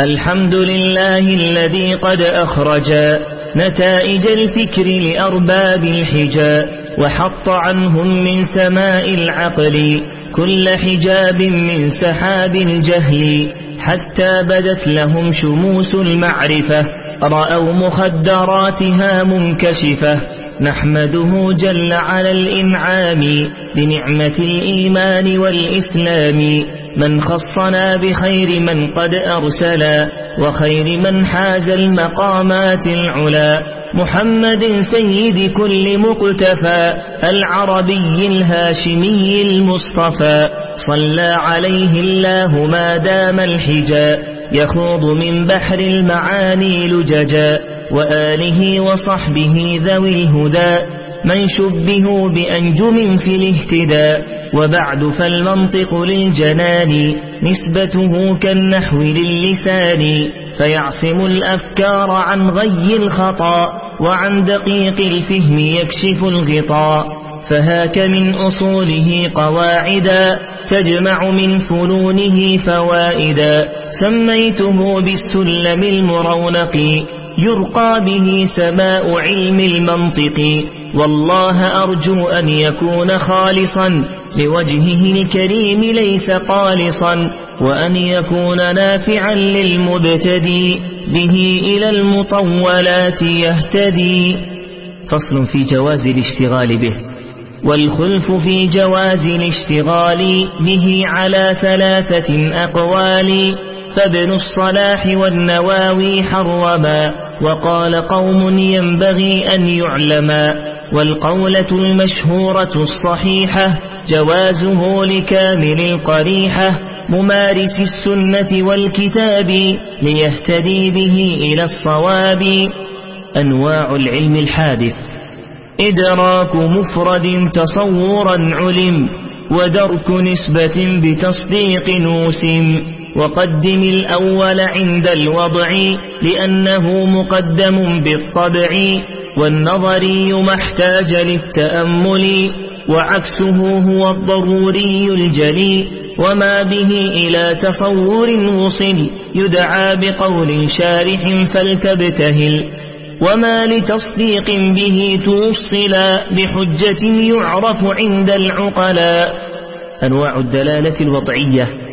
الحمد لله الذي قد أخرج نتائج الفكر لأرباب الحجا وحط عنهم من سماء العقل كل حجاب من سحاب الجهل حتى بدت لهم شموس المعرفة رأوا مخدراتها منكشفة نحمده جل على الإنعام بنعمة الإيمان والإسلام من خصنا بخير من قد أرسلا وخير من حاز المقامات العلا. محمد سيد كل مقتفى العربي الهاشمي المصطفى. صلى عليه الله ما دام الحجا يخوض من بحر المعاني لججا. وآله وصحبه ذوي الهدى. من شبهوا بأنجم في الاهتداء وبعد فالمنطق للجنان نسبته كالنحو للسان فيعصم الأفكار عن غي الخطا وعن دقيق الفهم يكشف الغطاء فهاك من أصوله قواعدا تجمع من فنونه فوائدا سميته بالسلم المرونق يرقى به سماء علم المنطق. والله أرجو أن يكون خالصا لوجهه الكريم ليس قالصا وأن يكون نافعا للمبتدي به إلى المطولات يهتدي. فصل في جواز الاشتغال به والخلف في جواز الاشتغال به على ثلاثة أقوال. فابن الصلاح والنواوي حرما وقال قوم ينبغي أن يعلما. والقولة المشهورة الصحيحة جوازه لكامل القريحة ممارس السنة والكتاب ليهتدي به إلى الصواب. أنواع العلم الحادث. إدراك مفرد تصورا علم ودرك نسبة بتصديق نوسم وقدم الأول عند الوضع لأنه مقدم بالطبع والنظري ما احتاج للتأمل وعكسه هو الضروري الجلي وما به إلى تصور وصل يدعى بقول شارح فلتبتهل وما لتصديق به توصلا بحجة يعرف عند العقلاء. أنواع الدلالة الوضعية.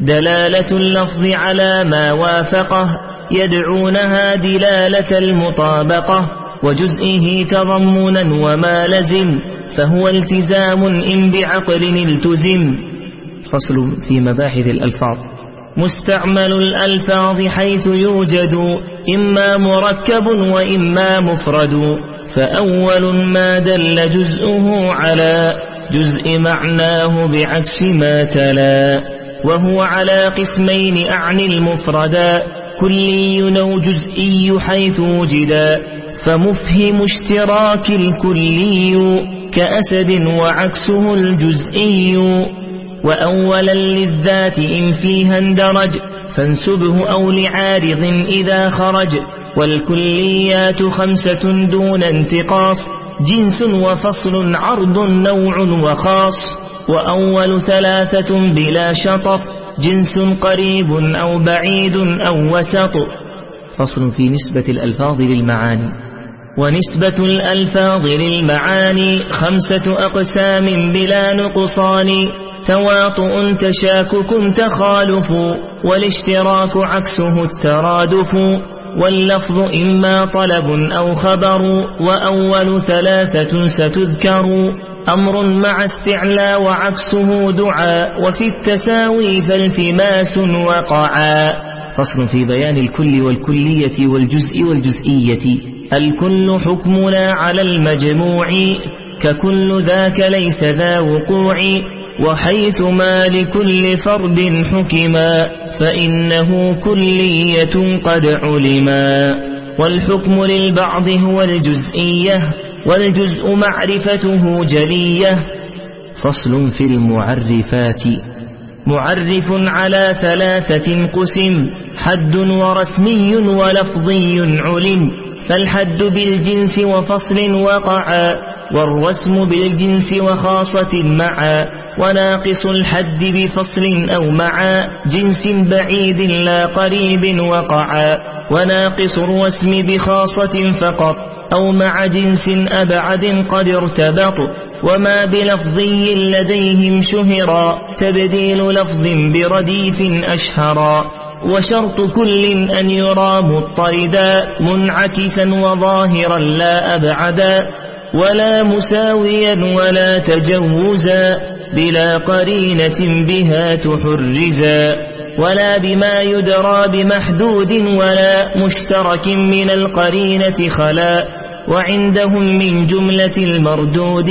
دلالة اللفظ على ما وافقه يدعونها دلالة المطابقة وجزئه تضمنا وما لزم فهو التزام إن بعقل التزم. فصل في مباحث الألفاظ. مستعمل الألفاظ حيث يوجد إما مركب وإما مفرد فأول ما دل جزءه على جزء معناه بعكس ما تلا. وهو على قسمين أعني المفردا كلي أو جزئي حيث وجدا فمفهم اشتراك الكلي كأسد وعكسه الجزئي وأولا للذات إن فيها اندرج فانسبه أو لعارض إذا خرج والكليات خمسة دون انتقاص جنس وفصل عرض نوع وخاص وأول ثلاثة بلا شطط جنس قريب أو بعيد أو وسط. فصل في نسبة الألفاظ للمعاني. ونسبة الألفاظ للمعاني خمسة أقسام بلا نقصان. تواطؤ تشاكك تخالف. والاشتراك عكسه الترادف. واللفظ إما طلب أو خبر وأول ثلاثة ستذكر أمر مع استعلى وعكسه دعاء وفي التساوي فالتماس وقعا. فصل في بيان الكل والكلية والجزء والجزئية. الكل حكمنا على المجموع ككل ذاك ليس ذا وقوع. وحيث ما لكل فرد حكما فإنه كلية قد علما والحكم للبعض هو الجزئية والجزء معرفته جلية فصل في المعرفات معرف على ثلاثة قسم حد ورسمي ولفظي علم فالحد بالجنس وفصل وقعا والرسم بالجنس وخاصة معا وناقص الحد بفصل أو مع جنس بعيد لا قريب وقعا وناقص الرسم بخاصة فقط أو مع جنس أبعد قد ارتبط. وما بلفظي لديهم شهرا تبديل لفظ برديف أشهرا. وشرط كل أن يرى مضطردا منعكسا وظاهرا لا أبعدا ولا مساويا ولا تجوزا. بلا قرينة بها تحرزا ولا بما يدرى بمحدود ولا مشترك من القرينة خلا وعندهم من جملة المردود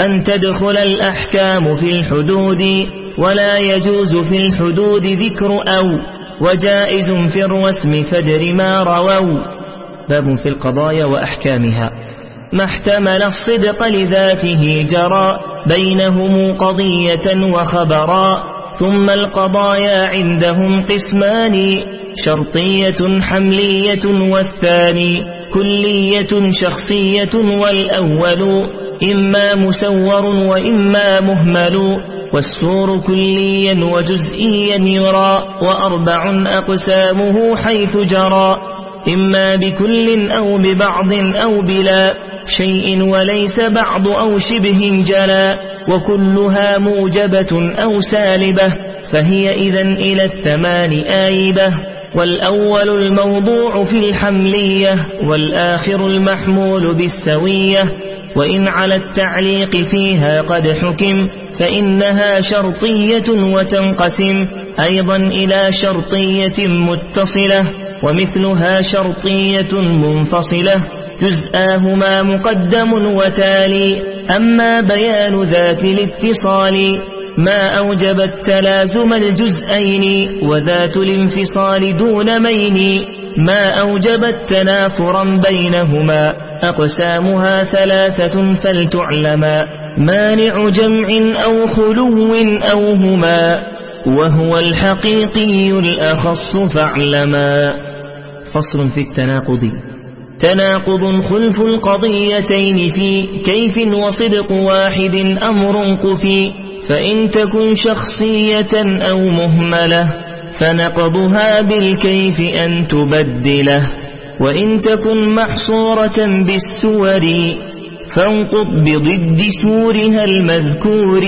أن تدخل الأحكام في الحدود ولا يجوز في الحدود ذكر أو وجائز في الرسم فدر ما رووا. باب في القضايا وأحكامها. ما احتمل الصدق لذاته جرى بينهم قضية وخبرا ثم القضايا عندهم قسمان شرطية حملية والثاني كلية شخصية والأول إما مسور وإما مهمل والسور كليا وجزئيا يرى وأربع أقسامه حيث جرى. إما بكل أو ببعض أو بلا شيء وليس بعض أو شبه جلا وكلها موجبة أو سالبة فهي إذا إلى الثمان آيبة والأول الموضوع في الحملية والآخر المحمول بالسوية وإن على التعليق فيها قد حكم فإنها شرطية وتنقسم أيضا إلى شرطية متصلة ومثلها شرطية منفصلة جزآهما مقدم وتالي أما بيان ذات الاتصال ما أوجب التلازم الجزئين وذات الانفصال دون مين ما أوجب التنافرا بينهما أقسامها ثلاثة فلتعلما مانع جمع أو خلو أو هما. وهو الحقيقي الأخص فاعلما. فصل في التناقض. تناقض خلف القضيتين في كيف وصدق واحد أمر قفي فإن تكن شخصية أو مهملة فنقضها بالكيف أن تبدله. وإن تكن محصورة بالسور فانقض بضد سورها المذكور.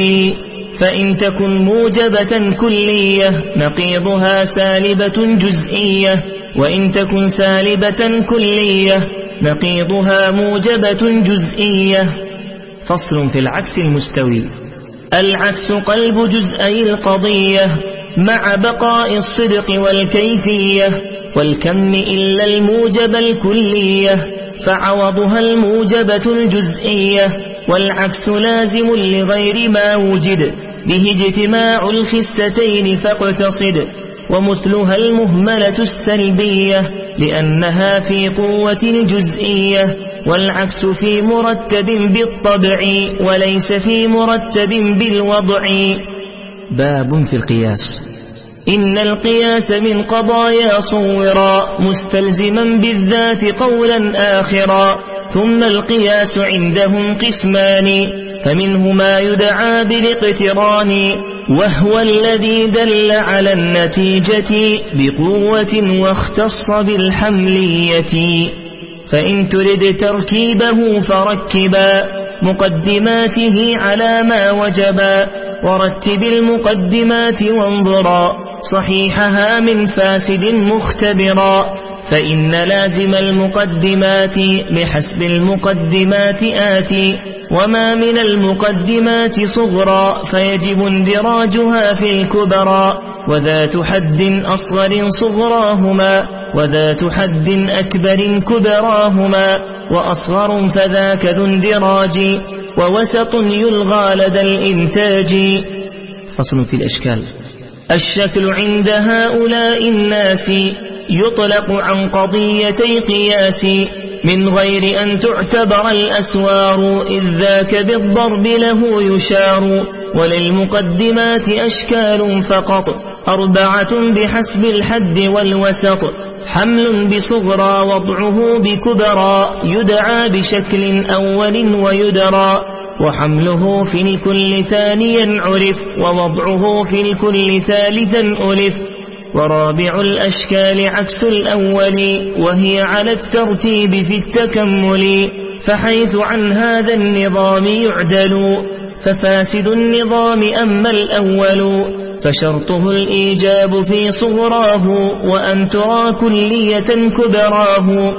فإن تكن موجبة كلية نقيضها سالبة جزئية وإن تكن سالبة كلية نقيضها موجبة جزئية. فصل في العكس المستوي. العكس قلب جزئي القضية مع بقاء الصدق والكيفية والكم إلا الموجب الكلية فعوضها الموجبة الجزئية والعكس لازم لغير ما وجد. به اجتماع الخستين فاقتصد ومثلها المهملة السلبية لأنها في قوة الجزئية والعكس في مرتب بالطبع وليس في مرتب بالوضع. باب في القياس. إن القياس من قضايا صورا مستلزما بالذات قولا آخرا ثم القياس عندهم قسمان. فمنه ما يدعى بالاقتران وهو الذي دل على النتيجة بقوة واختص بالحملية. فإن ترد تركيبه فركبا مقدماته على ما وجبا ورتب المقدمات وانظرا صحيحها من فاسد مختبرا. فإن لازم المقدمات بحسب المقدمات آتي وما من المقدمات صغرى فيجب اندراجها في الكبرى وذات حد أصغر صغراهما وذات حد أكبر كبراهما وأصغر فذاك ذو اندراج ووسط يلغى لدى الإنتاج. فصل في الأشكال. الشكل عند هؤلاء الناس. يطلق عن قضيتي قياس من غير أن تعتبر الأسوار إذ ذاك بالضرب له يشار وللمقدمات أشكال فقط أربعة بحسب الحد والوسط حمل بصغرى وضعه بكبرى يدعى بشكل أول ويدرى وحمله في الكل ثانيا عرف ووضعه في الكل ثالثا ألف ورابع الأشكال عكس الأول وهي على الترتيب في التكمل فحيث عن هذا النظام يعدل ففاسد النظام أما الأول فشرطه الإيجاب في صغراه وأن ترى كلية كبراه.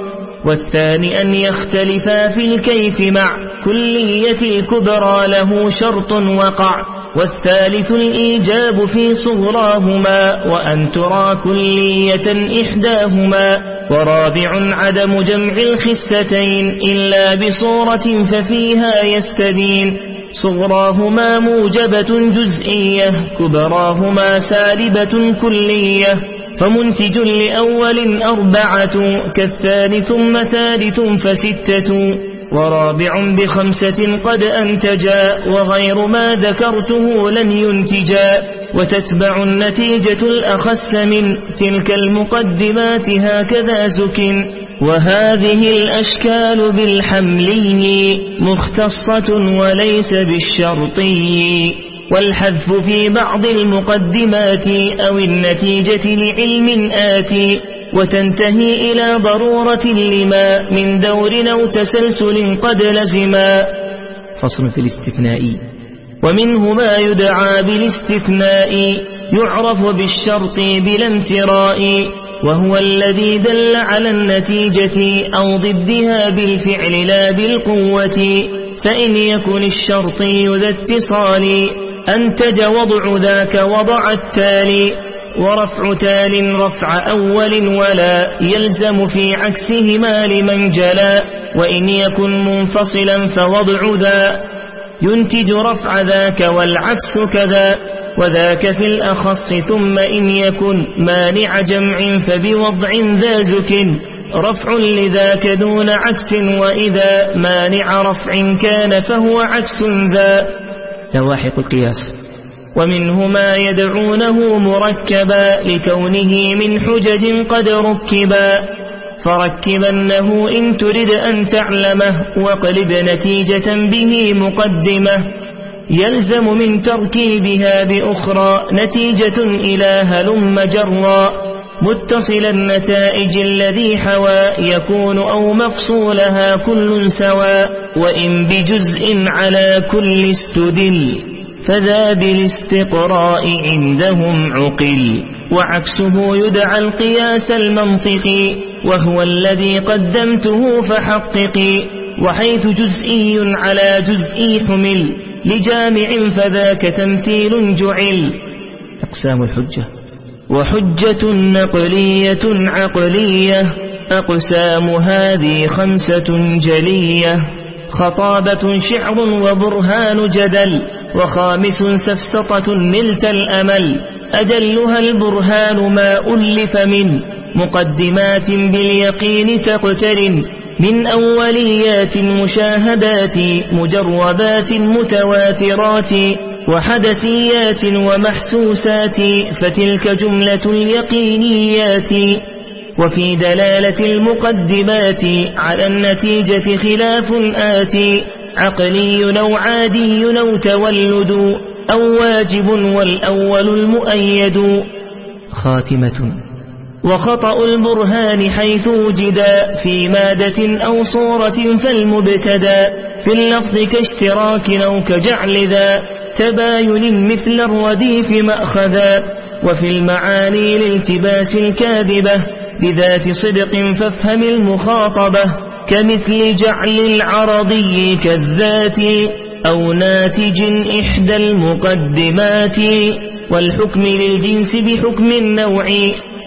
والثاني أن يختلفا في الكيف مع كلية الكبرى له شرط وقع والثالث الإيجاب في صغراهما وأن ترى كلية إحداهما ورابع عدم جمع الخستين إلا بصورة ففيها يستدين صغراهما موجبة جزئية كبراهما سالبة كلية. فمنتج لأول أربعة كالثاني ثم ثالث فستة ورابع بخمسة قد أنتجا وغير ما ذكرته لن ينتجا وتتبع النتيجة الأخس من تلك المقدمات هكذا زكن وهذه الأشكال بالحملي مختصة وليس بالشرطي. والحذف في بعض المقدمات أو النتيجة لعلم آتي وتنتهي إلى ضرورة لما من دور أو تسلسل قد لزما. فصل في الاستثناء. ومنه ما يدعى بالاستثناء يعرف بالشرط بلا امتراء وهو الذي دل على النتيجة أو ضدها بالفعل لا بالقوة فإن يكن الشرطي ذا اتصال أنتج وضع ذاك وضع التالي ورفع تال رفع أول ولا يلزم في عكسهما لمن جلا وإن يكن منفصلا فوضع ذا. ينتج رفع ذاك والعكس كذا وذاك في الأخص ثم إن يكن مانع جمع فبوضع ذا زك. رفع لذاك دون عكس وإذا مانع رفع كان فهو عكس ذا. لواحق القياس. ومنه ما يدعونه مركبا لكونه من حجج قد ركبا. فركبنه إن ترد أن تعلمه وقلب نتيجة به مقدمة. يلزم من تركيبها بأخرى نتيجة إلى هلم جرا. متصل النتائج الذي حوى يكون أو مفصولها كل سوى وإن بجزء على كل استدل فذا بالاستقراء عندهم عقل. وعكسه يدعى القياس المنطقي وهو الذي قدمته فحققي وحيث جزئي على جزئي حمل لجامع فذاك تمثيل جعل. أقسام الحجة. وحجة نقلية عقلية أقسام هذه خمسة جلية خطابة شعر وبرهان جدل وخامس سفسطة ملت الأمل أجلها البرهان ما ألف من مقدمات باليقين تقترن من أوليات مشاهدات مجربات متواترات وحدثيات ومحسوسات فتلك جملة اليقينيات. وفي دلالة المقدمات على النتيجة خلاف آتي عقلي أو عادي أو تولد أو واجب والأول المؤيد. خاتمة وخطأ البرهان حيث وجدا في مادة أو صورة فالمبتدأ في اللفظ كاشتراك أو كجعل ذا. تباين مثل الرديف مأخذا وفي المعاني الالتباس الكاذبة بذات صدق فافهم المخاطبة كمثل جعل العرضي كالذات أو ناتج إحدى المقدمات والحكم للجنس بحكم النوع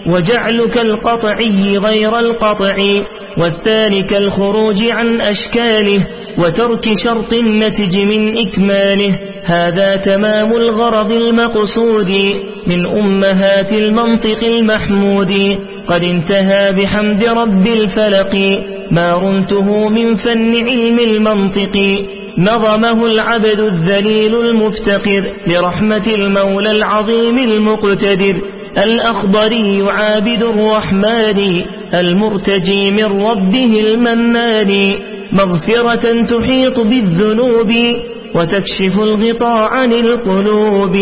وجعلك القطعي غير القطعي والثاني كالخروج عن أشكاله وترك شرط النتج من إكماله. هذا تمام الغرض المقصود من أمهات المنطق المحمود. قد انتهى بحمد رب الفلق ما رنته من فن علم المنطق. نظمه العبد الذليل المفتقر لرحمة المولى العظيم المقتدر. الأخضري عابد الرحمن المرتجي من ربه المنان. مغفرة تحيط بالذنوب وتكشف الغطاء عن القلوب.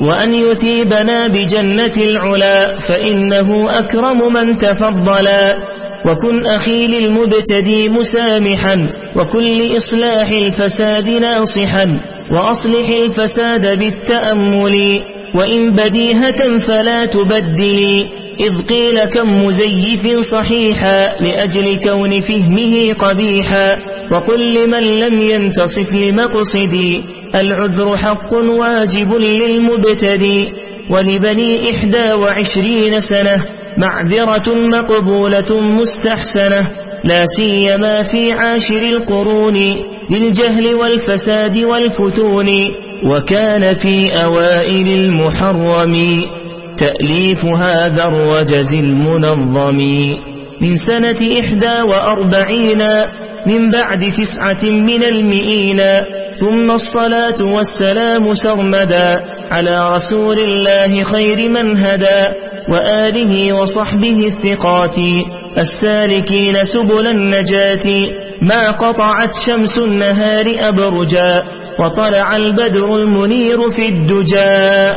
وأن يثيبنا بجنة العلا فإنه أكرم من تفضلا. وكن أخي للمبتدي مسامحا وكل إصلاح الفساد ناصحا وأصلح الفساد بالتأمل وإن بديهة فلا تبدلي إذ قيل كم مزيف صحيحا لأجل كون فهمه قبيحا وقل لمن لم ينتصف لمقصدي العذر حق واجب للمبتدي ولبني إحدى وعشرين سنة معذرة مقبولة مستحسنة لا سيما في عاشر القرون للجهل والفساد والفتون وكان في أوائل المحرم تأليف هذا الرجز المنظم. من سنة إحدى وأربعين من بعد تسعة من المئين ثم الصلاة والسلام سرمدا على رسول الله خير من هدى. وآله وصحبه الثقات السالكين سبل النجاة ما قطعت شمس النهار أبرجا وطلع البدر المنير في الدجا.